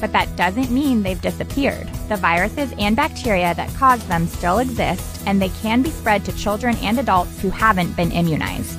but that doesn't mean they've disappeared. The viruses and bacteria that cause them still exist, and they can be spread to children and adults who haven't been immunized.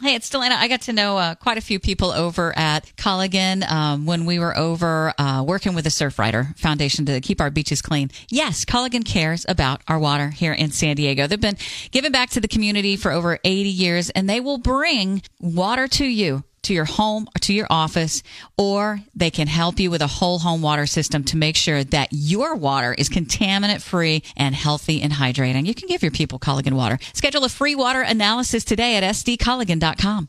Hey, it's Delana. I got to know uh, quite a few people over at Culligan um, when we were over uh, working with the Surfrider Foundation to keep our beaches clean. Yes, Culligan cares about our water here in San Diego. They've been giving back to the community for over 80 years, and they will bring water to you to your home or to your office, or they can help you with a whole home water system to make sure that your water is contaminant free and healthy and hydrating. You can give your people Culligan water. Schedule a free water analysis today at sdculligan.com.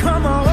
Come over.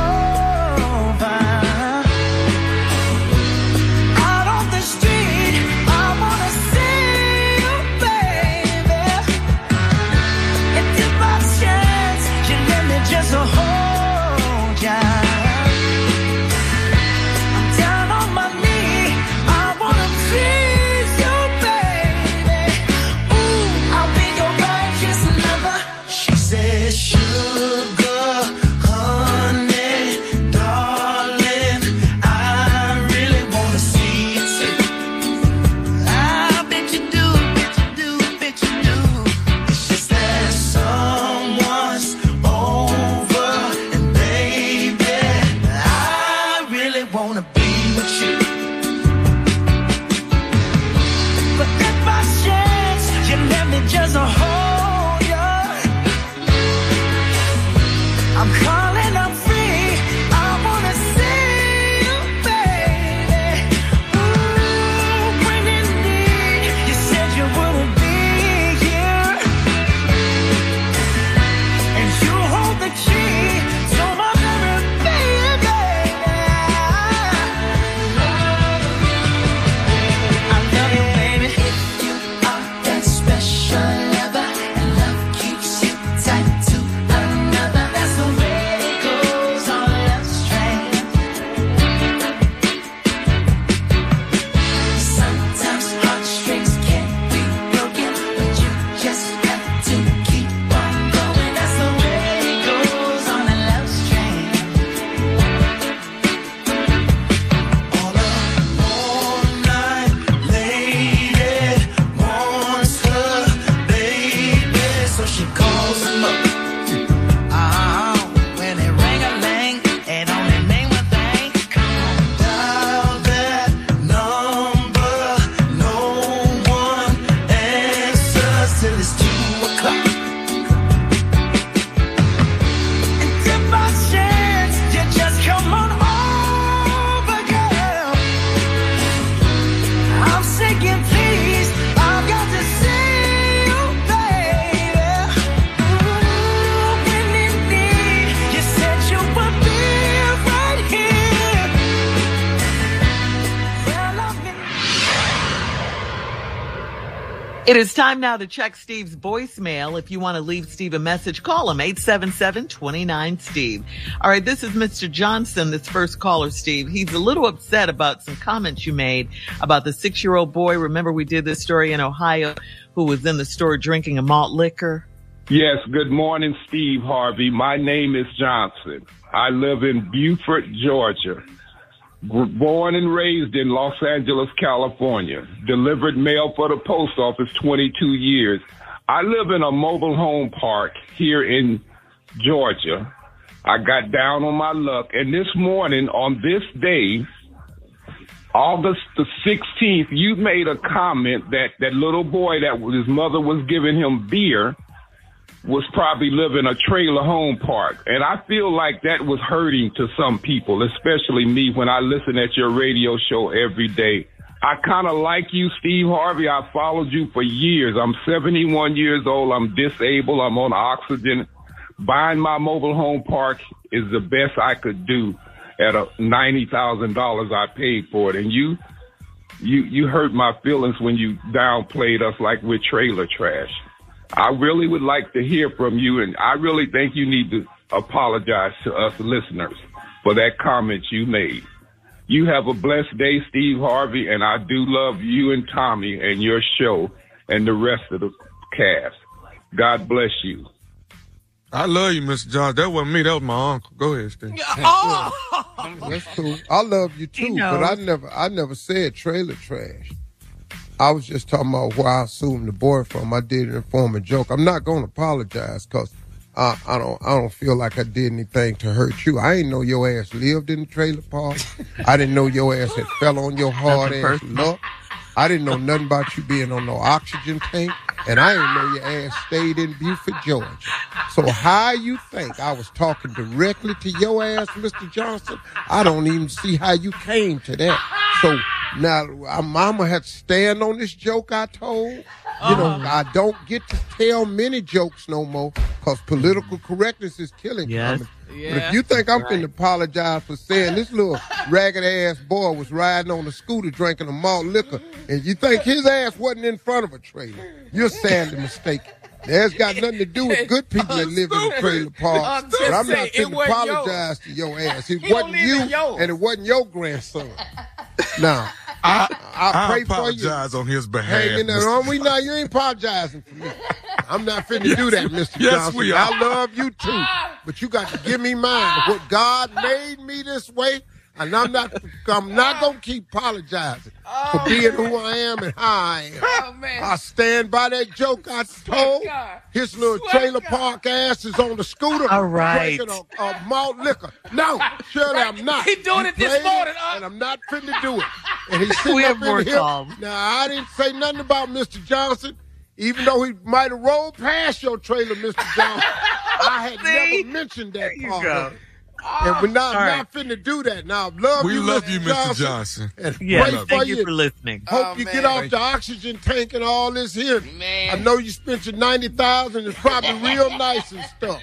It is time now to check Steve's voicemail. If you want to leave Steve a message, call him 877-29-STEVE. All right, this is Mr. Johnson, this first caller, Steve. He's a little upset about some comments you made about the six-year-old boy. Remember we did this story in Ohio who was in the store drinking a malt liquor? Yes, good morning, Steve Harvey. My name is Johnson. I live in Buford, Georgia. Born and raised in Los Angeles, California. Delivered mail for the post office 22 years. I live in a mobile home park here in Georgia. I got down on my luck, and this morning, on this day, August the 16th, you made a comment that that little boy that his mother was giving him beer was probably living a trailer home park. And I feel like that was hurting to some people, especially me when I listen at your radio show every day. I kind of like you, Steve Harvey. I followed you for years. I'm 71 years old. I'm disabled. I'm on oxygen. Buying my mobile home park is the best I could do at a $90,000 I paid for it. And you, you, you hurt my feelings when you downplayed us like we're trailer trash. I really would like to hear from you, and I really think you need to apologize to us listeners for that comment you made. You have a blessed day, Steve Harvey, and I do love you and Tommy and your show and the rest of the cast. God bless you. I love you, Mr. John. That wasn't me. That was my uncle. Go ahead, Steve. Oh. That's cool. I love you too, but I never, I never said trailer trash. I was just talking about where I assumed the boy from. I did it in form of joke. I'm not going to apologize because I, I don't, I don't feel like I did anything to hurt you. I didn't know your ass lived in the trailer park. I didn't know your ass had fell on your hard ass luck. I didn't know nothing about you being on no oxygen tank, and I didn't know your ass stayed in Buford, Georgia. So how you think I was talking directly to your ass, Mr. Johnson? I don't even see how you came to that. So now I'm, I'm gonna stand on this joke I told. You know, uh-huh. I don't get to tell many jokes no more because political correctness is killing Yes. comedy. But if you think I'm finna apologize for saying this little ragged ass boy was riding on a scooter drinking a malt liquor, and you think his ass wasn't in front of a trailer, you're sadly mistaken. That's got nothing to do with good people that live in a trailer park. I'm But I'm not saying, it finna wasn't apologize to your ass. It He wasn't you, and it wasn't your grandson. Now, I, I, I pray for you. apologize on his behalf. Hanging there Mr. on we now you ain't apologizing for me. I'm not finna do that, Mr. Yes, Johnson. we are. I love you too. But you got to give me mine. What God made me this way, and I'm not I'm not gonna keep apologizing for being who I am and how I am. Oh, man. I stand by that joke I told. God. His little Swear trailer God. park ass is on the scooter All right. drinking a, a malt liquor. No, Shirley, I'm not. He doing it this morning, uh. and I'm not finna do it. And he's sitting We up have more in here. calls. Now I didn't say nothing about Mr. Johnson, even though he might have rolled past your trailer, Mr. Johnson. I had See? never mentioned that There you part. Go. of it. And ah, we're not, All not finna do that. Now, love We you, love Mr. you, Mr. Johnson. Johnson. And Yes, pray for thank you you. for listening. Hope Oh, you man. get off Thank the oxygen tank and all this here. Man. I know you spent your ninety thousand. It's probably real nice and stuff.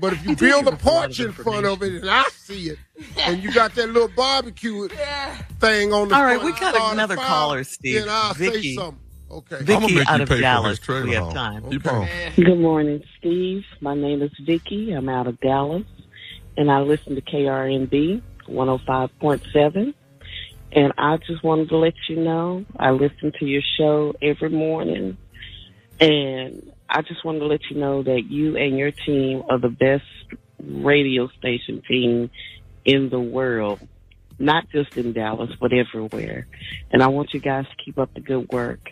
But if you build a give a porch in front of it and I see it, and you got that little barbecue Yeah. thing on the All right, front, we got another fire, caller, Steve. Then I'll say Vicky. something. Okay. Vicky I'ma out of Dallas. We have time. Keep on. Good morning, Steve. My name is Vicky. I'm out of Dallas, and I listen to KRNB 105.7. And I just wanted to let you know I listen to your show every morning, and I just wanted to let you know that you and your team are the best radio station team in the world, not just in Dallas, but everywhere. And I want you guys to keep up the good work.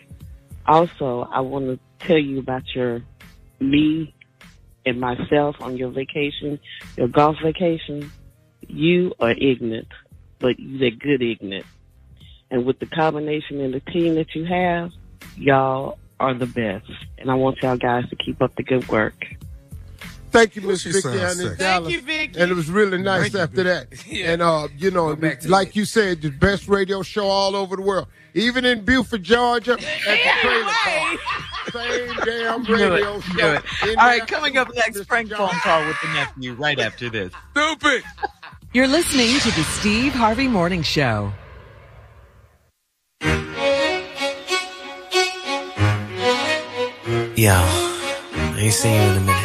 Also, I want to tell you about your me and myself on your vacation, your golf vacation. You are ignorant, but you're good ignorant. And with the combination and the team that you have, y'all are the best. And I want y'all guys to keep up the good work. Thank you, Miss She Vicky, sounds and in sexy. Dallas. you, Vicky. And it was really nice after that. And uh, you know, like it. you said, the best radio show all over the world, even in Buford, Georgia, at the trailer park. Same damn radio show. All right, coming up next, Frank phone call with the nephew right after this. Stupid. You're listening to the Steve Harvey Morning Show. Yeah, I ain't seen you in a minute.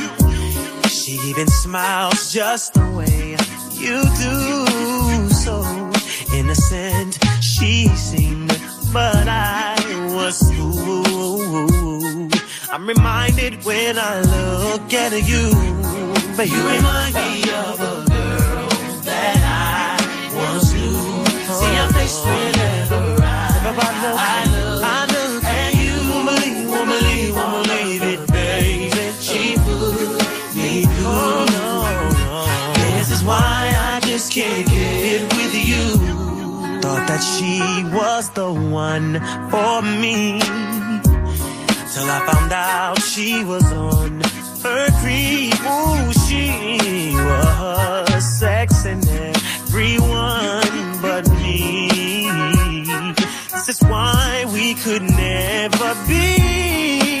She even smiles just the way you do. So innocent she seemed, but I was fooled. I'm reminded when I look at you, but you remind me of a is why I just can't get it with you. Thought that she was the one for me. Till I found out she was on her creep. Ooh, she was sexing everyone but me. This is why we could never be.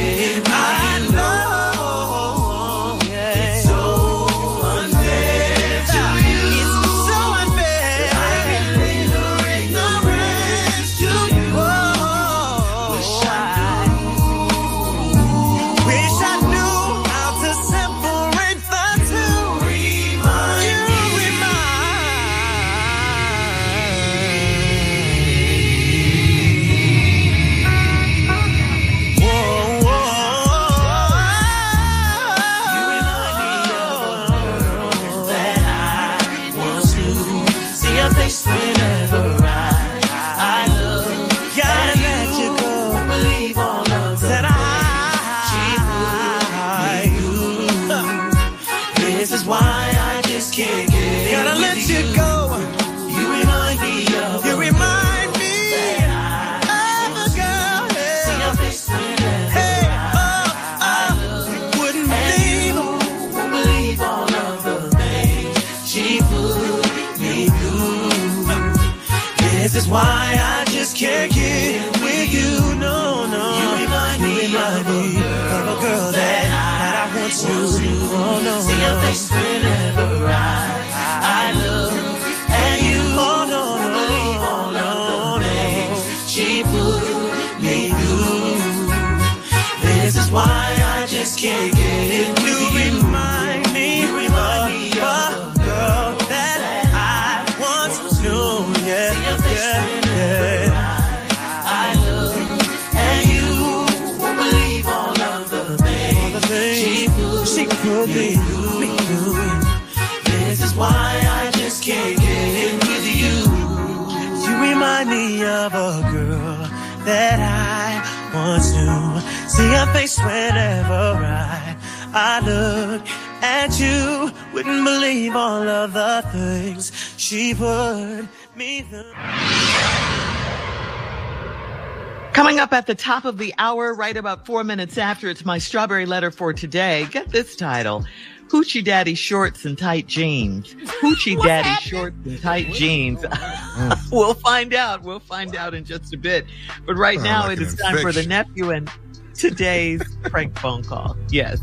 is why I just can't get with you. No, no. You remind me, remind me of a girl that, that I once knew. Oh, no, See your face whenever I, I look at you. Oh, no, no, believe all of the things she put me through. This is why I just can't get with face whenever I, I look at you. Wouldn't believe all of the things she put me through. Coming up at the top of the hour, right about four minutes after, it's my strawberry letter for today. Get this title. Hoochie Daddy Shorts and Tight Jeans. Hoochie Daddy Shorts and Tight Jeans. we'll find out. We'll find out in just a bit. But right now like it an is time for the infection. nephew and today's prank phone call. Yes.